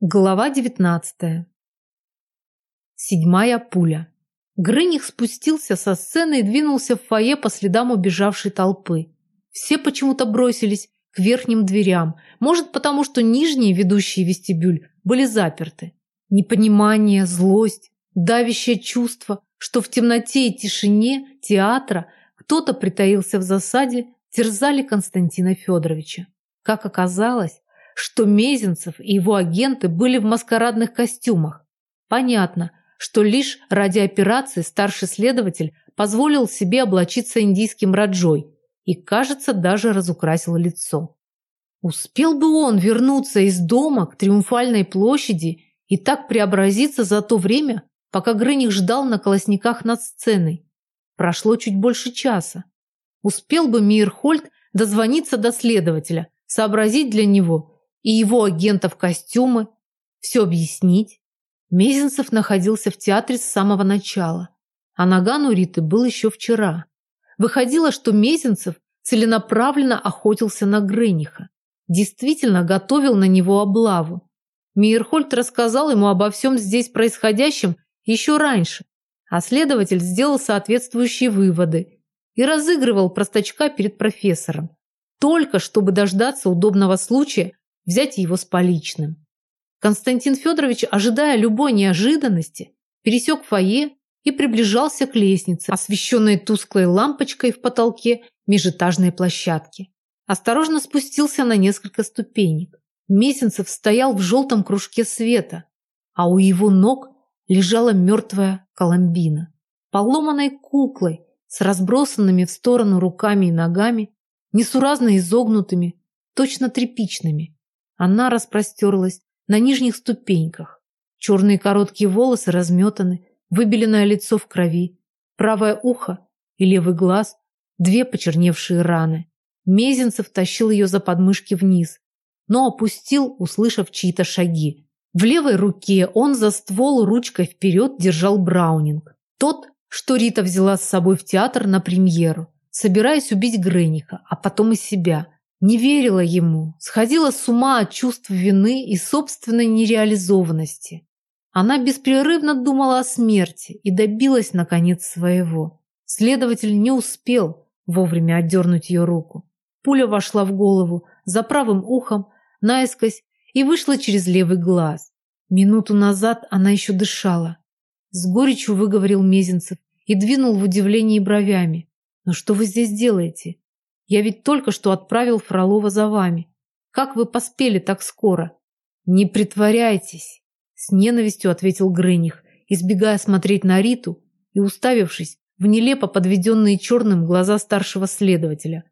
Глава 19. Седьмая пуля. Грыних спустился со сцены и двинулся в фойе по следам убежавшей толпы. Все почему-то бросились к верхним дверям, может потому, что нижние, ведущие вестибюль, были заперты. Непонимание, злость, давящее чувство, что в темноте и тишине театра кто-то притаился в засаде, терзали Константина Федоровича. Как оказалось, что Мезенцев и его агенты были в маскарадных костюмах. Понятно, что лишь ради операции старший следователь позволил себе облачиться индийским раджой и, кажется, даже разукрасил лицо. Успел бы он вернуться из дома к Триумфальной площади и так преобразиться за то время, пока Грыних ждал на колосниках над сценой. Прошло чуть больше часа. Успел бы Мирхольд дозвониться до следователя, сообразить для него, и его агентов костюмы, все объяснить. Мезенцев находился в театре с самого начала, а наган у Риты был еще вчера. Выходило, что Мезенцев целенаправленно охотился на Грениха, действительно готовил на него облаву. Мейерхольд рассказал ему обо всем здесь происходящем еще раньше, а следователь сделал соответствующие выводы и разыгрывал простачка перед профессором, только чтобы дождаться удобного случая взять его с поличным. Константин Федорович, ожидая любой неожиданности, пересек фойе и приближался к лестнице, освещенной тусклой лампочкой в потолке межэтажной площадки. Осторожно спустился на несколько ступенек. Месенцев стоял в желтом кружке света, а у его ног лежала мертвая Коломбина. Поломанной куклой, с разбросанными в сторону руками и ногами, несуразно изогнутыми, точно тряпичными. Она распростерлась на нижних ступеньках. Черные короткие волосы разметаны, выбеленное лицо в крови, правое ухо и левый глаз, две почерневшие раны. Мезенцев тащил ее за подмышки вниз, но опустил, услышав чьи-то шаги. В левой руке он за ствол ручкой вперед держал Браунинг. Тот, что Рита взяла с собой в театр на премьеру, собираясь убить Грениха, а потом и себя – не верила ему, сходила с ума от чувств вины и собственной нереализованности. Она беспрерывно думала о смерти и добилась, наконец, своего. Следователь не успел вовремя отдернуть ее руку. Пуля вошла в голову, за правым ухом, наискось и вышла через левый глаз. Минуту назад она еще дышала. С горечью выговорил Мезенцев и двинул в удивлении бровями. «Но что вы здесь делаете? Я ведь только что отправил Фролова за вами. Как вы поспели так скоро? Не притворяйтесь, с ненавистью ответил Грыних, избегая смотреть на Риту и уставившись в нелепо подведенные черным глаза старшего следователя.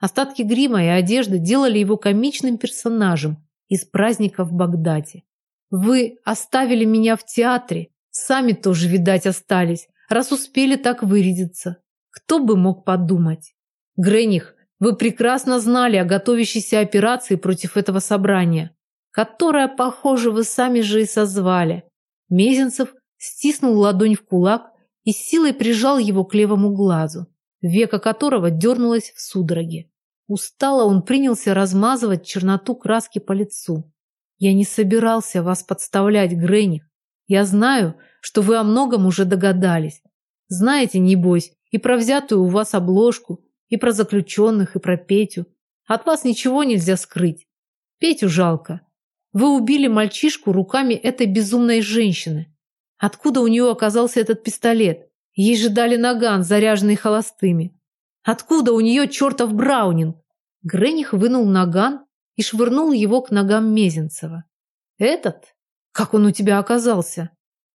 Остатки грима и одежды делали его комичным персонажем из праздника в Багдаде. Вы оставили меня в театре, сами тоже, видать, остались, раз успели так вырядиться. Кто бы мог подумать? Грених вы прекрасно знали о готовящейся операции против этого собрания, которое, похоже, вы сами же и созвали. Мезенцев стиснул ладонь в кулак и силой прижал его к левому глазу, века которого дернулось в судороге. Устало он принялся размазывать черноту краски по лицу. «Я не собирался вас подставлять, Грених. Я знаю, что вы о многом уже догадались. Знаете, небось, и про взятую у вас обложку, и про заключенных, и про Петю. От вас ничего нельзя скрыть. Петю жалко. Вы убили мальчишку руками этой безумной женщины. Откуда у нее оказался этот пистолет? Ей же дали наган, заряженный холостыми. Откуда у нее чертов Браунинг? Грених вынул наган и швырнул его к ногам Мезенцева. Этот? Как он у тебя оказался?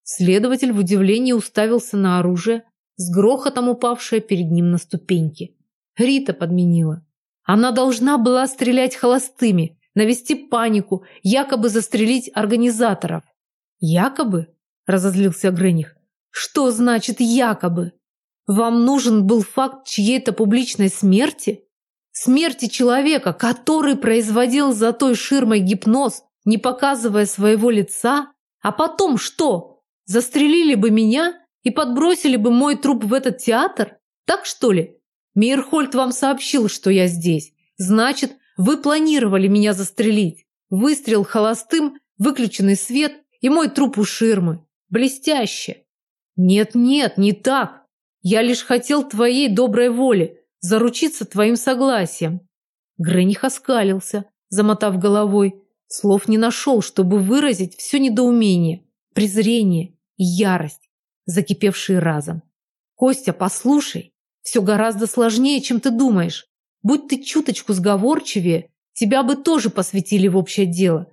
Следователь в удивлении уставился на оружие, с грохотом упавшее перед ним на ступеньки. Рита подменила. Она должна была стрелять холостыми, навести панику, якобы застрелить организаторов. Якобы? Разозлился Грених. Что значит якобы? Вам нужен был факт чьей-то публичной смерти? Смерти человека, который производил за той ширмой гипноз, не показывая своего лица? А потом что? Застрелили бы меня и подбросили бы мой труп в этот театр? Так что ли? Мейерхольд вам сообщил, что я здесь. Значит, вы планировали меня застрелить. Выстрел холостым выключенный свет и мой труп у ширмы. Блестяще. Нет-нет, не так. Я лишь хотел твоей доброй воли, заручиться твоим согласием. Грених оскалился, замотав головой. Слов не нашел, чтобы выразить все недоумение, презрение и ярость, закипевшие разом. Костя, послушай, все гораздо сложнее, чем ты думаешь. Будь ты чуточку сговорчивее, тебя бы тоже посвятили в общее дело.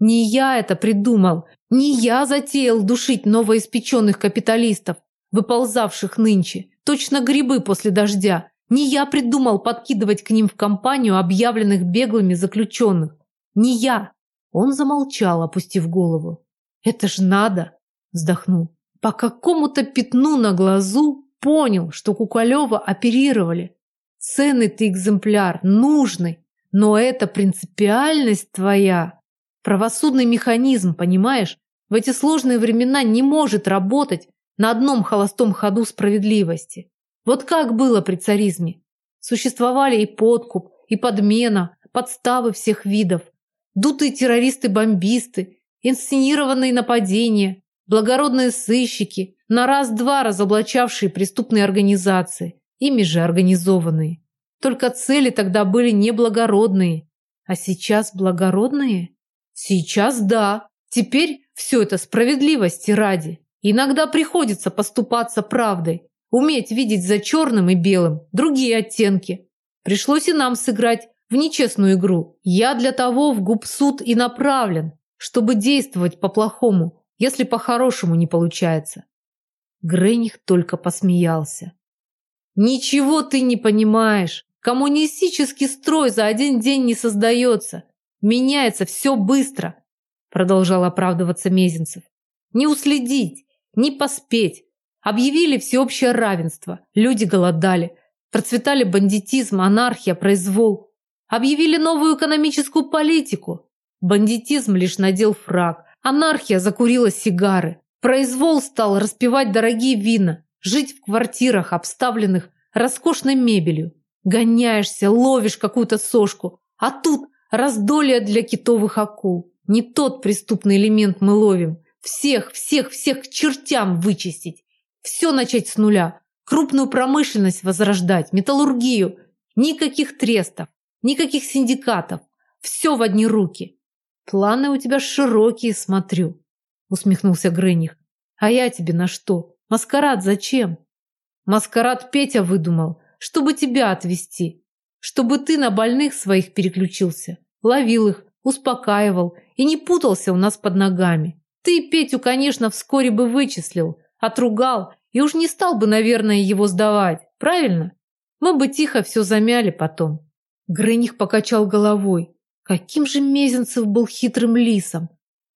Не я это придумал, не я затеял душить новоиспеченных капиталистов, выползавших нынче, точно грибы после дождя. Не я придумал подкидывать к ним в компанию объявленных беглыми заключенных. Не я. Он замолчал, опустив голову. Это ж надо, вздохнул. По какому-то пятну на глазу Понял, что Куколева оперировали. Ценный ты экземпляр, нужный, но это принципиальность твоя. Правосудный механизм, понимаешь? В эти сложные времена не может работать на одном холостом ходу справедливости. Вот как было при царизме. Существовали и подкуп, и подмена, подставы всех видов, дутые террористы-бомбисты, инсценированные нападения, благородные сыщики, на раз-два разоблачавшие преступные организации, ими же организованные. Только цели тогда были неблагородные. А сейчас благородные? Сейчас да. Теперь все это справедливости ради. Иногда приходится поступаться правдой, уметь видеть за черным и белым другие оттенки. Пришлось и нам сыграть в нечестную игру. Я для того в губсуд и направлен, чтобы действовать по-плохому, если по-хорошему не получается. Грених только посмеялся. Ничего ты не понимаешь. Коммунистический строй за один день не создается. Меняется все быстро, продолжал оправдываться Мезенцев. Не уследить, не поспеть. Объявили всеобщее равенство. Люди голодали. Процветали бандитизм, анархия, произвол. Объявили новую экономическую политику. Бандитизм лишь надел фраг, Анархия закурила сигары. Произвол стал распивать дорогие вина, жить в квартирах, обставленных роскошной мебелью. Гоняешься, ловишь какую-то сошку, а тут раздолье для китовых акул. Не тот преступный элемент мы ловим. Всех, всех, всех к чертям вычистить. Все начать с нуля. Крупную промышленность возрождать, металлургию. Никаких трестов, никаких синдикатов. Все в одни руки. Планы у тебя широкие, смотрю, усмехнулся Грених. А я тебе на что? Маскарад зачем? Маскарад Петя выдумал, чтобы тебя отвезти, чтобы ты на больных своих переключился, ловил их, успокаивал и не путался у нас под ногами. Ты Петю, конечно, вскоре бы вычислил, отругал и уж не стал бы, наверное, его сдавать, правильно? Мы бы тихо все замяли потом. Грених покачал головой. Каким же Мезенцев был хитрым лисом!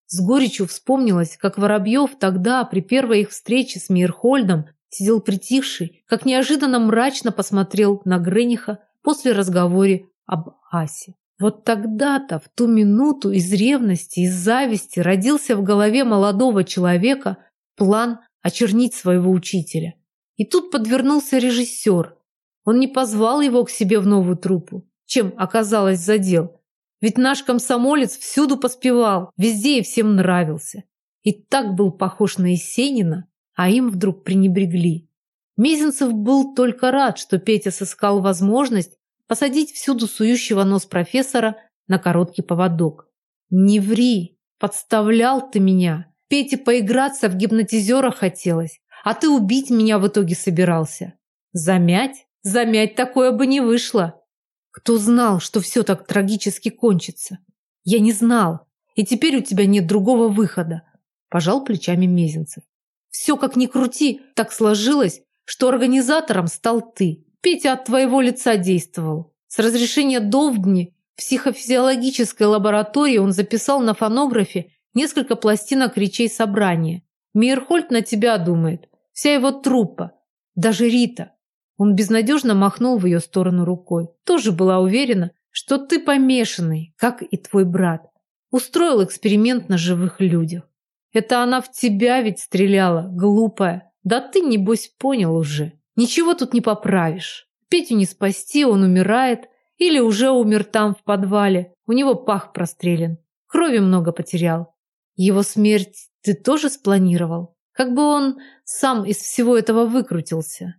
С горечью вспомнилось, как Воробьев тогда, при первой их встрече с Мейерхольдом, сидел притихший, как неожиданно мрачно посмотрел на Грениха после разговора об Асе. Вот тогда-то, в ту минуту, из ревности, из зависти родился в голове молодого человека план очернить своего учителя. И тут подвернулся режиссер. Он не позвал его к себе в новую труппу, чем оказалось задел, ведь наш комсомолец всюду поспевал, везде и всем нравился. И так был похож на Есенина, а им вдруг пренебрегли. Мезенцев был только рад, что Петя сыскал возможность посадить всюду сующего нос профессора на короткий поводок. «Не ври! Подставлял ты меня! Пете поиграться в гипнотизера хотелось, а ты убить меня в итоге собирался. Замять? Замять такое бы не вышло!» Кто знал, что все так трагически кончится? Я не знал. И теперь у тебя нет другого выхода. Пожал плечами Мезенцев. Все как ни крути, так сложилось, что организатором стал ты. Петя от твоего лица действовал. С разрешения Довдни в психофизиологической лаборатории он записал на фонографе несколько пластинок речей собрания. Мейерхольд на тебя думает. Вся его труппа. Даже Рита. Он безнадежно махнул в ее сторону рукой. Тоже была уверена, что ты помешанный, как и твой брат. Устроил эксперимент на живых людях. Это она в тебя ведь стреляла, глупая. Да ты, небось, понял уже. Ничего тут не поправишь. Петю не спасти, он умирает. Или уже умер там, в подвале. У него пах прострелен. Крови много потерял. Его смерть ты тоже спланировал? Как бы он сам из всего этого выкрутился?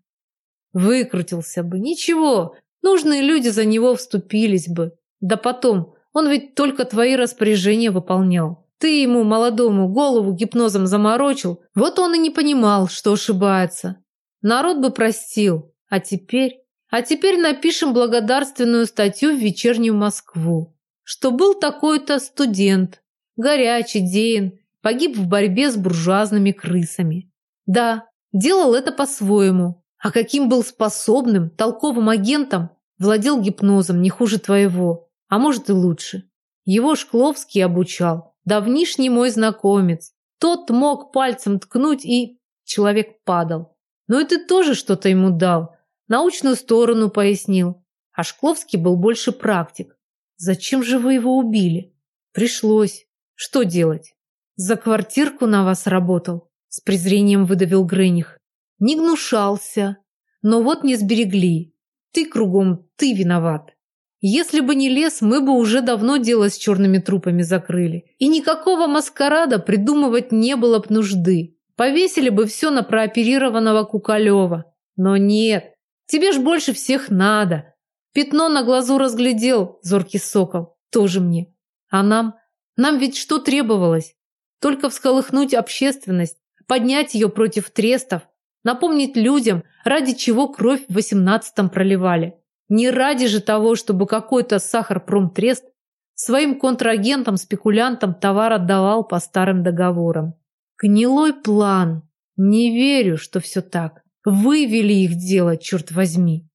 Выкрутился бы. Ничего, нужные люди за него вступились бы. Да потом, он ведь только твои распоряжения выполнял. Ты ему, молодому, голову гипнозом заморочил. Вот он и не понимал, что ошибается. Народ бы простил. А теперь... А теперь напишем благодарственную статью в вечернюю Москву. Что был такой-то студент, горячий, деян, погиб в борьбе с буржуазными крысами. Да, делал это по-своему. А каким был способным, толковым агентом, владел гипнозом не хуже твоего, а может и лучше. Его Шкловский обучал, давнишний мой знакомец. Тот мог пальцем ткнуть и... Человек падал. Ну и ты тоже что-то ему дал. Научную сторону пояснил. А Шкловский был больше практик. Зачем же вы его убили? Пришлось. Что делать? За квартирку на вас работал? С презрением выдавил Грених. Не гнушался. Но вот не сберегли. Ты кругом, ты виноват. Если бы не лес, мы бы уже давно дело с черными трупами закрыли. И никакого маскарада придумывать не было б нужды. Повесили бы все на прооперированного Кукалева. Но нет, тебе ж больше всех надо. Пятно на глазу разглядел, зоркий сокол, тоже мне. А нам? Нам ведь что требовалось? Только всколыхнуть общественность, поднять ее против трестов, напомнить людям, ради чего кровь в восемнадцатом проливали. Не ради же того, чтобы какой-то сахар-промтрест своим контрагентам-спекулянтам товар отдавал по старым договорам. Гнилой план. Не верю, что все так. Вывели их делать, черт возьми.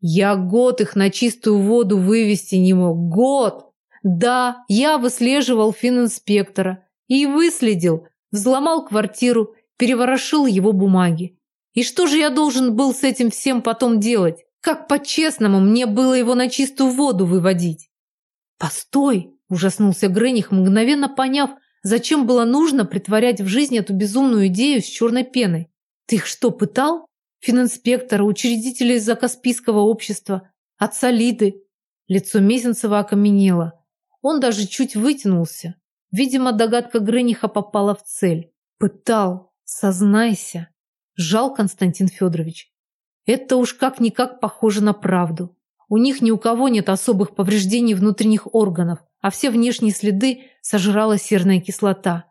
Я год их на чистую воду вывести не мог. Год! Да, я выслеживал фининспектора. И выследил. Взломал квартиру, переворошил его бумаги. И что же я должен был с этим всем потом делать? Как по-честному мне было его на чистую воду выводить? Постой, ужаснулся Грених, мгновенно поняв, Зачем было нужно притворять в жизнь эту безумную идею с черной пеной? Ты их что, пытал? Фининспектора, учредителя из-за Каспийского общества, отца Лиды. Лицо Мезенцева окаменело. Он даже чуть вытянулся. Видимо, догадка Грыниха попала в цель. Пытал. Сознайся. Жал Константин Федорович. Это уж как-никак похоже на правду. У них ни у кого нет особых повреждений внутренних органов а все внешние следы сожрала серная кислота.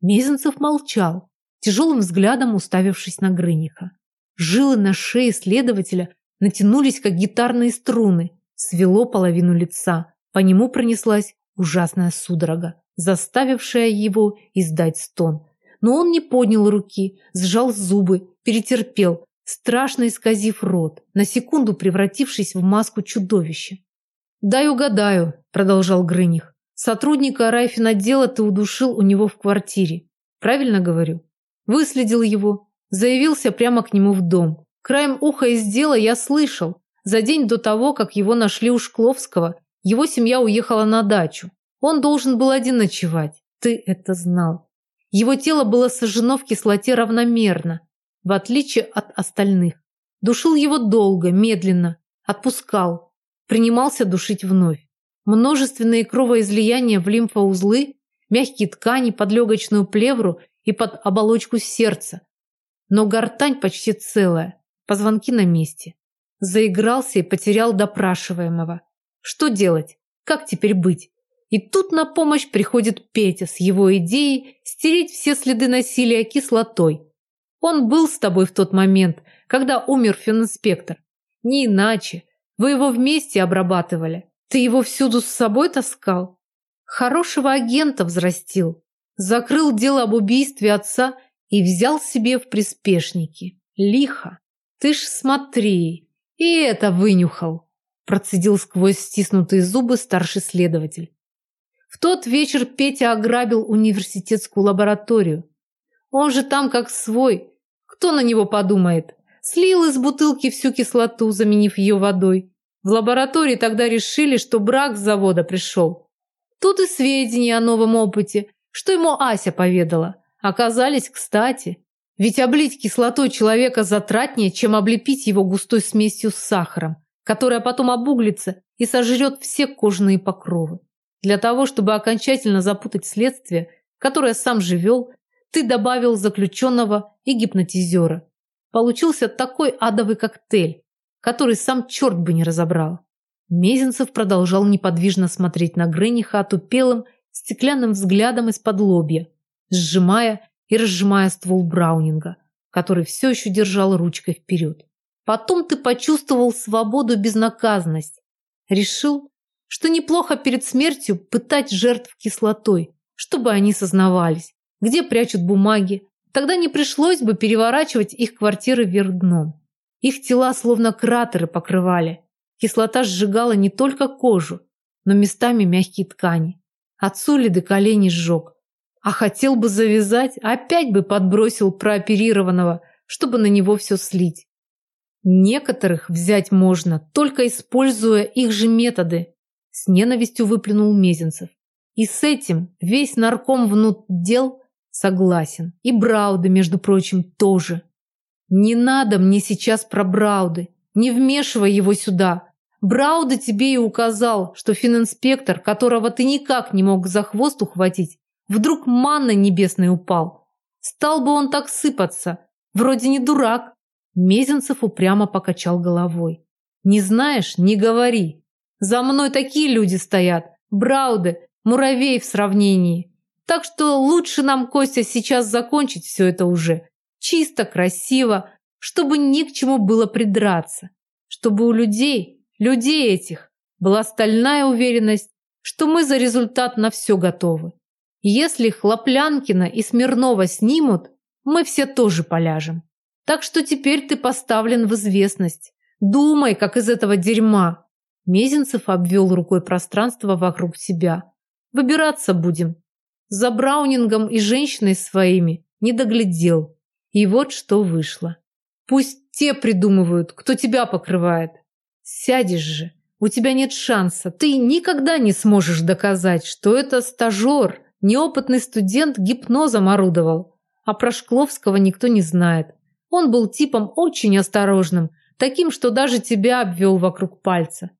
Мезенцев молчал, тяжелым взглядом уставившись на Грыниха. Жилы на шее следователя натянулись, как гитарные струны, свело половину лица. По нему пронеслась ужасная судорога, заставившая его издать стон. Но он не поднял руки, сжал зубы, перетерпел, страшно исказив рот, на секунду превратившись в маску чудовища. «Дай угадаю», – продолжал Грыних. «Сотрудника райфинотдела ты удушил у него в квартире. Правильно говорю?» Выследил его, заявился прямо к нему в дом. Краем уха из дела я слышал. За день до того, как его нашли у Шкловского, его семья уехала на дачу. Он должен был один ночевать. Ты это знал. Его тело было сожжено в кислоте равномерно, в отличие от остальных. Душил его долго, медленно, отпускал, принимался душить вновь. Множественные кровоизлияния в лимфоузлы, мягкие ткани под легочную плевру и под оболочку сердца. Но гортань почти целая, позвонки на месте. Заигрался и потерял допрашиваемого. Что делать? Как теперь быть? И тут на помощь приходит Петя с его идеей стереть все следы насилия кислотой. Он был с тобой в тот момент, когда умер фининспектор. Не иначе. Вы его вместе обрабатывали. Ты его всюду с собой таскал? Хорошего агента взрастил. Закрыл дело об убийстве отца и взял себе в приспешники. Лихо. Ты ж смотри. И это вынюхал. Процедил сквозь стиснутые зубы старший следователь. В тот вечер Петя ограбил университетскую лабораторию. Он же там как свой. Кто на него подумает? Слил из бутылки всю кислоту, заменив ее водой. В лаборатории тогда решили, что брак с завода пришел. Тут и сведения о новом опыте, что ему Ася поведала, оказались кстати. Ведь облить кислотой человека затратнее, чем облепить его густой смесью с сахаром, которая потом обуглится и сожрет все кожные покровы. Для того, чтобы окончательно запутать следствие, которое сам же вел, ты добавил заключенного и гипнотизера. Получился такой адовый коктейль, который сам черт бы не разобрал. Мезенцев продолжал неподвижно смотреть на Грениха отупелым, стеклянным взглядом из-под лобья, сжимая и разжимая ствол Браунинга, который все еще держал ручкой вперед. Потом ты почувствовал свободу безнаказанность. Решил, что неплохо перед смертью пытать жертв кислотой, чтобы они сознавались, где прячут бумаги. Тогда не пришлось бы переворачивать их квартиры вверх дном. Их тела словно кратеры покрывали. Кислота сжигала не только кожу, но местами мягкие ткани. Отцу ли до колени сжег. А хотел бы завязать, опять бы подбросил прооперированного, чтобы на него все слить. Некоторых взять можно, только используя их же методы. С ненавистью выплюнул Мезенцев. И с этим весь нарком внут дел согласен. И Брауды, между прочим, тоже. Не надо мне сейчас про Брауды. Не вмешивай его сюда. Брауда тебе и указал, что фининспектор, которого ты никак не мог за хвост ухватить, вдруг манна небесной упал. Стал бы он так сыпаться. Вроде не дурак. Мезенцев упрямо покачал головой. Не знаешь, не говори. За мной такие люди стоят. Брауды, муравей в сравнении. Так что лучше нам, Костя, сейчас закончить все это уже. Чисто, красиво, чтобы ни к чему было придраться. Чтобы у людей людей этих была стальная уверенность, что мы за результат на все готовы. Если Хлоплянкина и Смирнова снимут, мы все тоже поляжем. Так что теперь ты поставлен в известность. Думай, как из этого дерьма. Мезенцев обвел рукой пространство вокруг себя. Выбираться будем. За Браунингом и женщиной своими не доглядел. И вот что вышло. Пусть те придумывают, кто тебя покрывает. Сядешь же. У тебя нет шанса. Ты никогда не сможешь доказать, что это стажер, неопытный студент гипнозом орудовал. А про Шкловского никто не знает. Он был типом очень осторожным, таким, что даже тебя обвел вокруг пальца.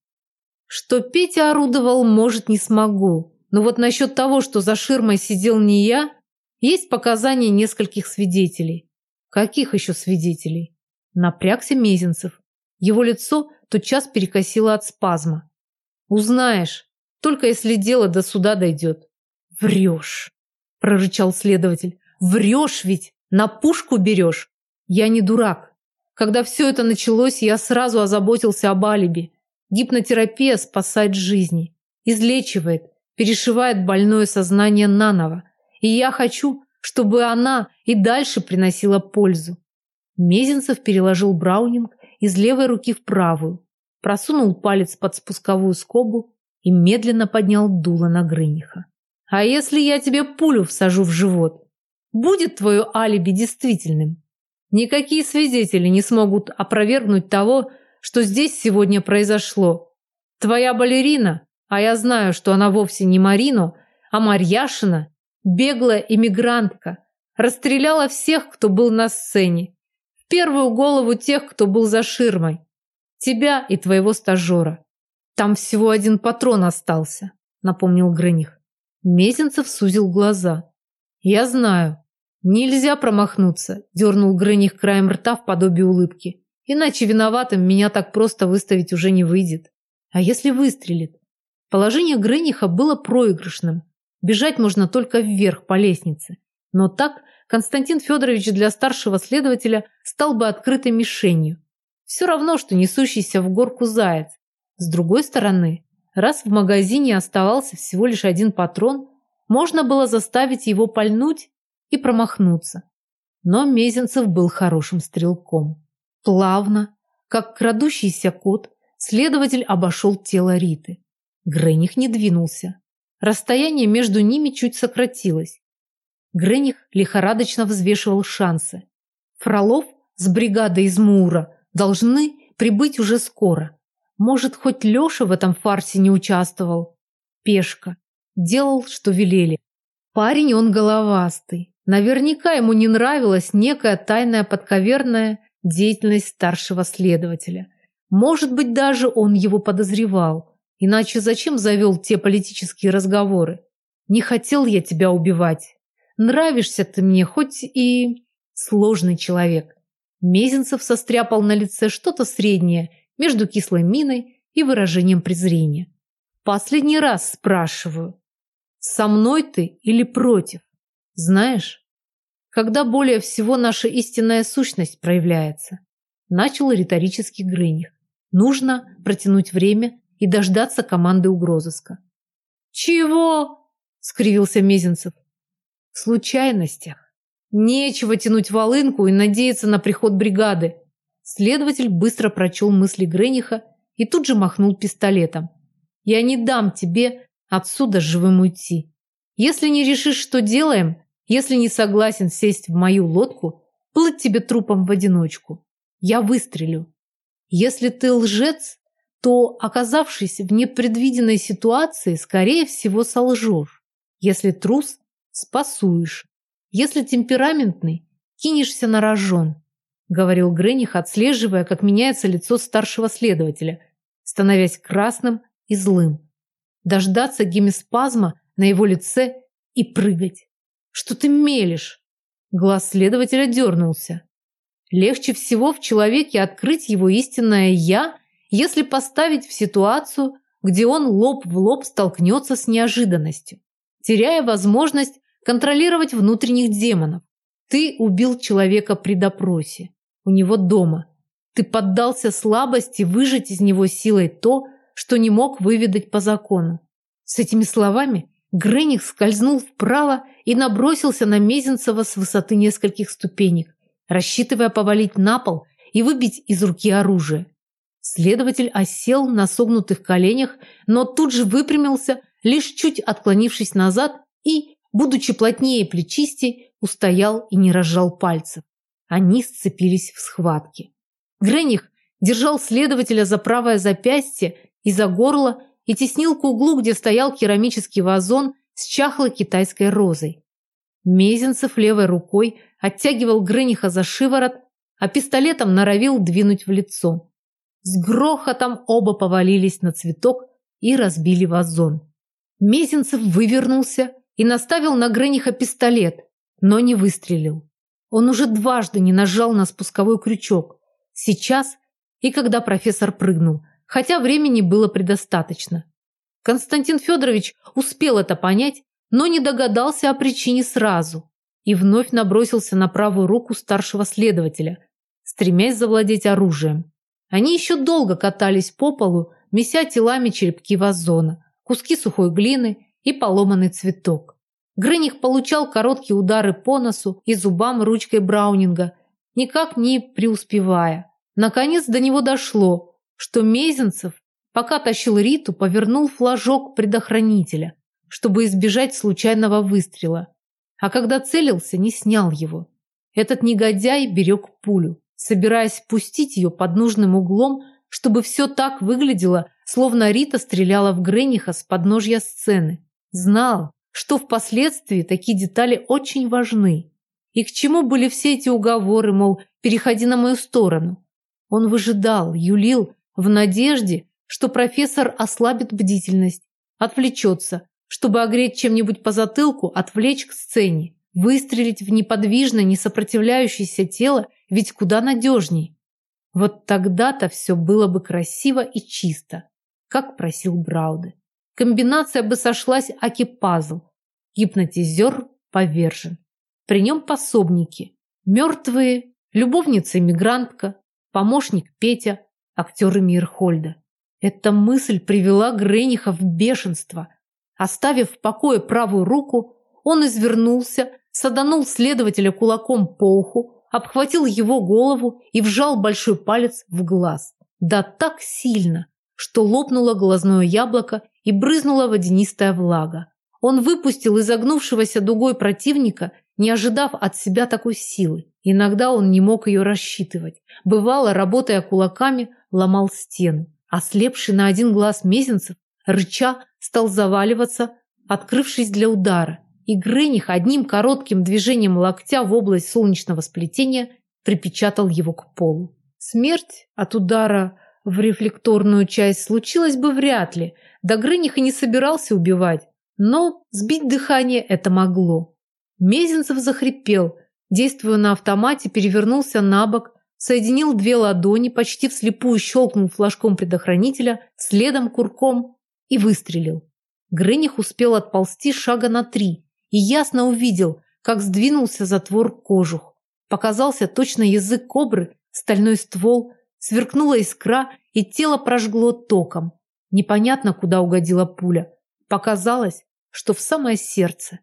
Что Петя орудовал, может, не смогу. Но вот насчет того, что за ширмой сидел не я, есть показания нескольких свидетелей. Каких еще свидетелей? Напрягся Мезенцев. Его лицо тотчас перекосило от спазма. «Узнаешь, только если дело до суда дойдет». «Врешь», – прорычал следователь. «Врешь ведь, на пушку берешь». «Я не дурак. Когда все это началось, я сразу озаботился об алиби. Гипнотерапия спасает жизни, излечивает, перешивает больное сознание наново. И я хочу, чтобы она и дальше приносила пользу. Мезенцев переложил Браунинг из левой руки в правую, просунул палец под спусковую скобу и медленно поднял дуло на Грыниха. «А если я тебе пулю всажу в живот? Будет твое алиби действительным? Никакие свидетели не смогут опровергнуть того, что здесь сегодня произошло. Твоя балерина, а я знаю, что она вовсе не Марино, а Марьяшина, беглая иммигрантка, расстреляла всех, кто был на сцене, первую голову тех, кто был за ширмой. Тебя и твоего стажера. Там всего один патрон остался, напомнил Грыних. Мезенцев сузил глаза. Я знаю. Нельзя промахнуться, дернул Грыних краем рта в подобие улыбки. Иначе виноватым меня так просто выставить уже не выйдет. А если выстрелит? Положение Грыниха было проигрышным. Бежать можно только вверх по лестнице. Но так Константин Федорович для старшего следователя стал бы открытой мишенью. Все равно, что несущийся в горку заяц. С другой стороны, раз в магазине оставался всего лишь один патрон, можно было заставить его пальнуть и промахнуться. Но Мезенцев был хорошим стрелком. Плавно, как крадущийся кот, следователь обошел тело Риты. Грених не двинулся. Расстояние между ними чуть сократилось. Грених лихорадочно взвешивал шансы. Фролов с бригадой из Мура должны прибыть уже скоро. Может, хоть Леша в этом фарсе не участвовал. Пешка. Делал, что велели. Парень он головастый. Наверняка ему не нравилась некая тайная подковерная деятельность старшего следователя. Может быть, даже он его подозревал. Иначе зачем завел те политические разговоры? Не хотел я тебя убивать. Нравишься ты мне, хоть и сложный человек. Мезенцев состряпал на лице что-то среднее между кислой миной и выражением презрения. Последний раз спрашиваю, со мной ты или против? Знаешь, когда более всего наша истинная сущность проявляется? Начал риторический Грыних. Нужно протянуть время и дождаться команды угрозыска. «Чего?» – скривился Мезенцев. «В случайностях. Нечего тянуть волынку и надеяться на приход бригады». Следователь быстро прочел мысли Грениха и тут же махнул пистолетом. «Я не дам тебе отсюда живым уйти. Если не решишь, что делаем, если не согласен сесть в мою лодку, плыть тебе трупом в одиночку. Я выстрелю. Если ты лжец, то, оказавшись в непредвиденной ситуации, скорее всего солжешь. Если трус, спасуешь. Если темпераментный, кинешься на рожон, говорил Грених, отслеживая, как меняется лицо старшего следователя, становясь красным и злым. Дождаться гемиспазма на его лице и прыгать. Что ты мелешь? Глаз следователя дернулся. Легче всего в человеке открыть его истинное «я», если поставить в ситуацию, где он лоб в лоб столкнется с неожиданностью, теряя возможность контролировать внутренних демонов. Ты убил человека при допросе, у него дома. Ты поддался слабости выжать из него силой то, что не мог выведать по закону. С этими словами Грених скользнул вправо и набросился на Мезенцева с высоты нескольких ступенек рассчитывая повалить на пол и выбить из руки оружие. Следователь осел на согнутых коленях, но тут же выпрямился, лишь чуть отклонившись назад и, будучи плотнее плечистей, устоял и не разжал пальцев. Они сцепились в схватке. Грених держал следователя за правое запястье и за горло и теснил к углу, где стоял керамический вазон с чахлой китайской розой. Мезенцев левой рукой оттягивал Грыниха за шиворот, а пистолетом норовил двинуть в лицо. С грохотом оба повалились на цветок и разбили вазон. Мезенцев вывернулся и наставил на Грыниха пистолет, но не выстрелил. Он уже дважды не нажал на спусковой крючок. Сейчас и когда профессор прыгнул, хотя времени было предостаточно. Константин Федорович успел это понять, но не догадался о причине сразу и вновь набросился на правую руку старшего следователя, стремясь завладеть оружием. Они еще долго катались по полу, меся телами черепки вазона, куски сухой глины и поломанный цветок. Грыних получал короткие удары по носу и зубам ручкой Браунинга, никак не преуспевая. Наконец до него дошло, что Мезенцев, пока тащил Риту, повернул флажок предохранителя, чтобы избежать случайного выстрела а когда целился, не снял его. Этот негодяй берег пулю, собираясь пустить ее под нужным углом, чтобы все так выглядело, словно Рита стреляла в Грениха с подножья сцены. Знал, что впоследствии такие детали очень важны. И к чему были все эти уговоры, мол, переходи на мою сторону? Он выжидал, юлил, в надежде, что профессор ослабит бдительность, отвлечется, чтобы огреть чем-нибудь по затылку, отвлечь к сцене. Выстрелить в неподвижно несопротивляющееся тело ведь куда надежней. Вот тогда-то все было бы красиво и чисто, как просил Брауде. Комбинация бы сошлась аки-пазл. Гипнотизер повержен. При нем пособники. Мертвые, любовница-иммигрантка, помощник Петя, актеры Мирхольда. Эта мысль привела Грениха в бешенство – Оставив в покое правую руку, он извернулся, саданул следователя кулаком по уху, обхватил его голову и вжал большой палец в глаз. Да так сильно, что лопнуло глазное яблоко и брызнула водянистая влага. Он выпустил изогнувшегося дугой противника, не ожидав от себя такой силы. Иногда он не мог ее рассчитывать. Бывало, работая кулаками, ломал стену. Ослепший на один глаз Мезенцев рыча стал заваливаться, открывшись для удара, и Грених одним коротким движением локтя в область солнечного сплетения припечатал его к полу. Смерть от удара в рефлекторную часть случилась бы вряд ли, да Грених и не собирался убивать, но сбить дыхание это могло. Мезенцев захрипел, действуя на автомате, перевернулся на бок, соединил две ладони, почти вслепую щелкнул флажком предохранителя, следом курком и выстрелил. Грыних успел отползти шага на три и ясно увидел, как сдвинулся затвор кожух. Показался точно язык кобры, стальной ствол, сверкнула искра, и тело прожгло током. Непонятно, куда угодила пуля. Показалось, что в самое сердце.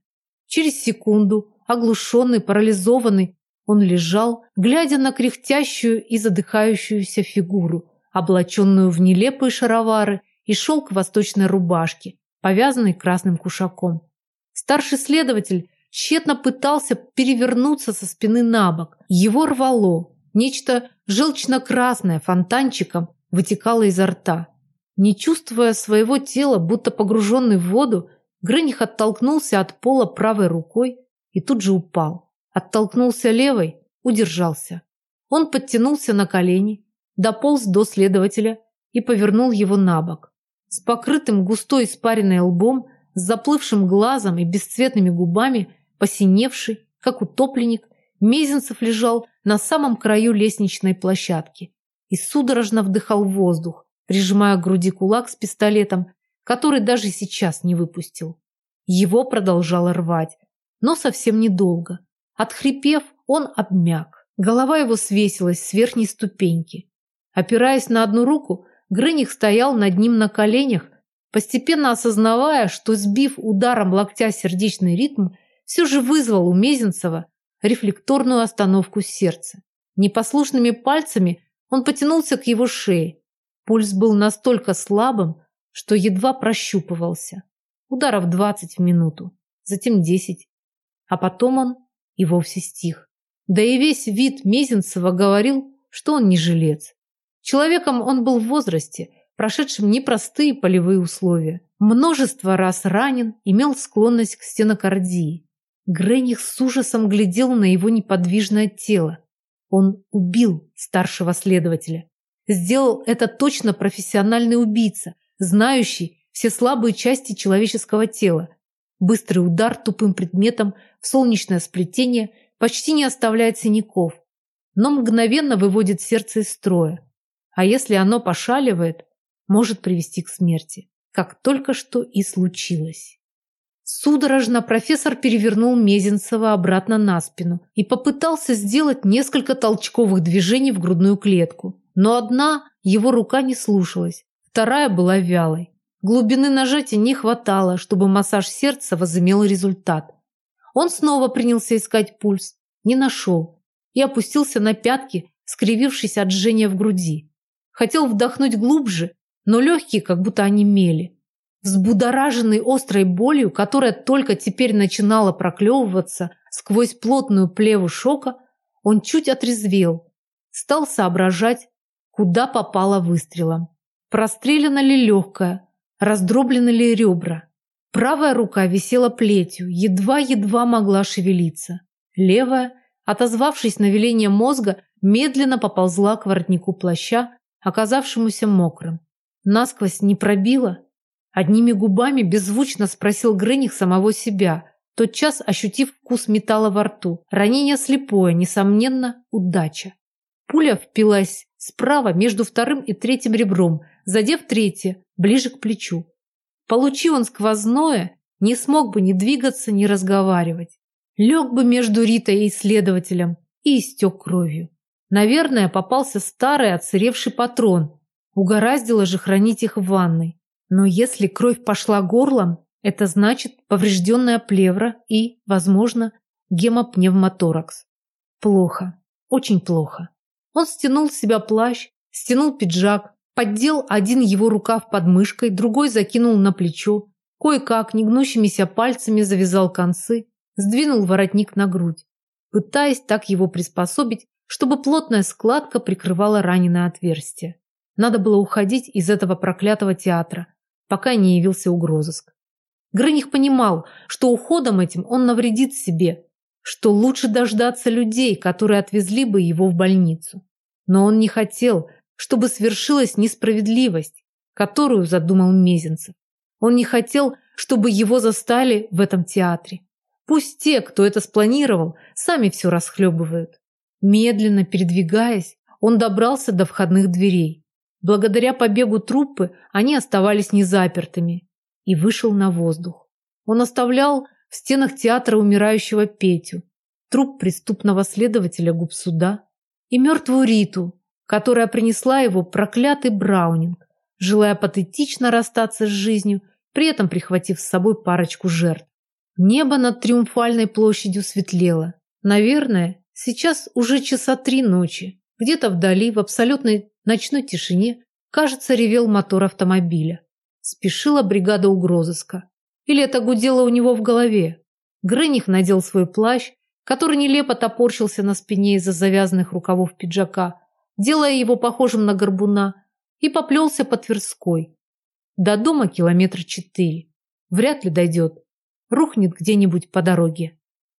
Через секунду, оглушенный, парализованный, он лежал, глядя на кряхтящую и задыхающуюся фигуру, облаченную в нелепые шаровары и шелк восточной рубашки, повязанной красным кушаком. Старший следователь тщетно пытался перевернуться со спины на бок. Его рвало. Нечто желчно-красное фонтанчиком вытекало изо рта. Не чувствуя своего тела, будто погруженный в воду, Грыних оттолкнулся от пола правой рукой и тут же упал. Оттолкнулся левой, удержался. Он подтянулся на колени, дополз до следователя и повернул его на бок. С покрытым густой испаренной лбом, с заплывшим глазом и бесцветными губами посиневший, как утопленник, Мезенцев лежал на самом краю лестничной площадки и судорожно вдыхал воздух, прижимая к груди кулак с пистолетом, который даже сейчас не выпустил. Его продолжало рвать, но совсем недолго. Отхрипев, он обмяк. Голова его свесилась с верхней ступеньки. Опираясь на одну руку, Грыних стоял над ним на коленях, постепенно осознавая, что, сбив ударом локтя сердечный ритм, все же вызвал у Мезенцева рефлекторную остановку сердца. Непослушными пальцами он потянулся к его шее. Пульс был настолько слабым, что едва прощупывался. Ударов двадцать в минуту, затем десять. А потом он и вовсе стих. Да и весь вид Мезенцева говорил, что он не жилец. Человеком он был в возрасте, прошедшим непростые полевые условия. Множество раз ранен, имел склонность к стенокардии. Грених с ужасом глядел на его неподвижное тело. Он убил старшего следователя. Сделал это точно профессиональный убийца, знающий все слабые части человеческого тела. Быстрый удар тупым предметом в солнечное сплетение почти не оставляет синяков, но мгновенно выводит сердце из строя. А если оно пошаливает, может привести к смерти, как только что и случилось. Судорожно профессор перевернул Мезенцева обратно на спину и попытался сделать несколько толчковых движений в грудную клетку. Но одна его рука не слушалась, вторая была вялой. Глубины нажатия не хватало, чтобы массаж сердца возымел результат. Он снова принялся искать пульс, не нашел и опустился на пятки, скривившись от жжения в груди. Хотел вдохнуть глубже, но легкие как будто онемели. Взбудораженный острой болью, которая только теперь начинала проклевываться сквозь плотную плеву шока, он чуть отрезвел. Стал соображать, куда попало выстрелом. Прострелено ли легкое, раздроблены ли ребра. Правая рука висела плетью, едва-едва могла шевелиться. Левая, отозвавшись на веление мозга, медленно поползла к воротнику плаща, оказавшемуся мокрым. Насквозь не пробила, Одними губами беззвучно спросил Грыних самого себя, тотчас ощутив вкус металла во рту. Ранение слепое, несомненно, удача. Пуля впилась справа между вторым и третьим ребром, задев третье, ближе к плечу. Получив он сквозное, не смог бы ни двигаться, ни разговаривать. Лег бы между Ритой и следователем и истек кровью. Наверное, попался старый отсыревший патрон. Угораздило же хранить их в ванной. Но если кровь пошла горлом, это значит поврежденная плевра и, возможно, гемопневмоторакс. Плохо. Очень плохо. Он стянул с себя плащ, стянул пиджак, поддел один его рукав под мышкой, другой закинул на плечо, кое-как негнущимися пальцами завязал концы, сдвинул воротник на грудь, пытаясь так его приспособить, чтобы плотная складка прикрывала раненое отверстие. Надо было уходить из этого проклятого театра, пока не явился угрозыск. Грыних понимал, что уходом этим он навредит себе, что лучше дождаться людей, которые отвезли бы его в больницу. Но он не хотел, чтобы свершилась несправедливость, которую задумал Мезенцев. Он не хотел, чтобы его застали в этом театре. Пусть те, кто это спланировал, сами все расхлебывают. Медленно передвигаясь, он добрался до входных дверей. Благодаря побегу труппы они оставались незапертыми и вышел на воздух. Он оставлял в стенах театра умирающего Петю, труп преступного следователя губсуда и мертвую Риту, которая принесла его проклятый Браунинг, желая патетично расстаться с жизнью, при этом прихватив с собой парочку жертв. Небо над Триумфальной площадью светлело. Наверное, сейчас уже часа три ночи. Где-то вдали, в абсолютной ночной тишине, кажется, ревел мотор автомобиля. Спешила бригада угрозыска. Или это гудело у него в голове? Грыних надел свой плащ, который нелепо топорщился на спине из-за завязанных рукавов пиджака, делая его похожим на горбуна, и поплелся по Тверской. До дома километра четыре. Вряд ли дойдет. Рухнет где-нибудь по дороге.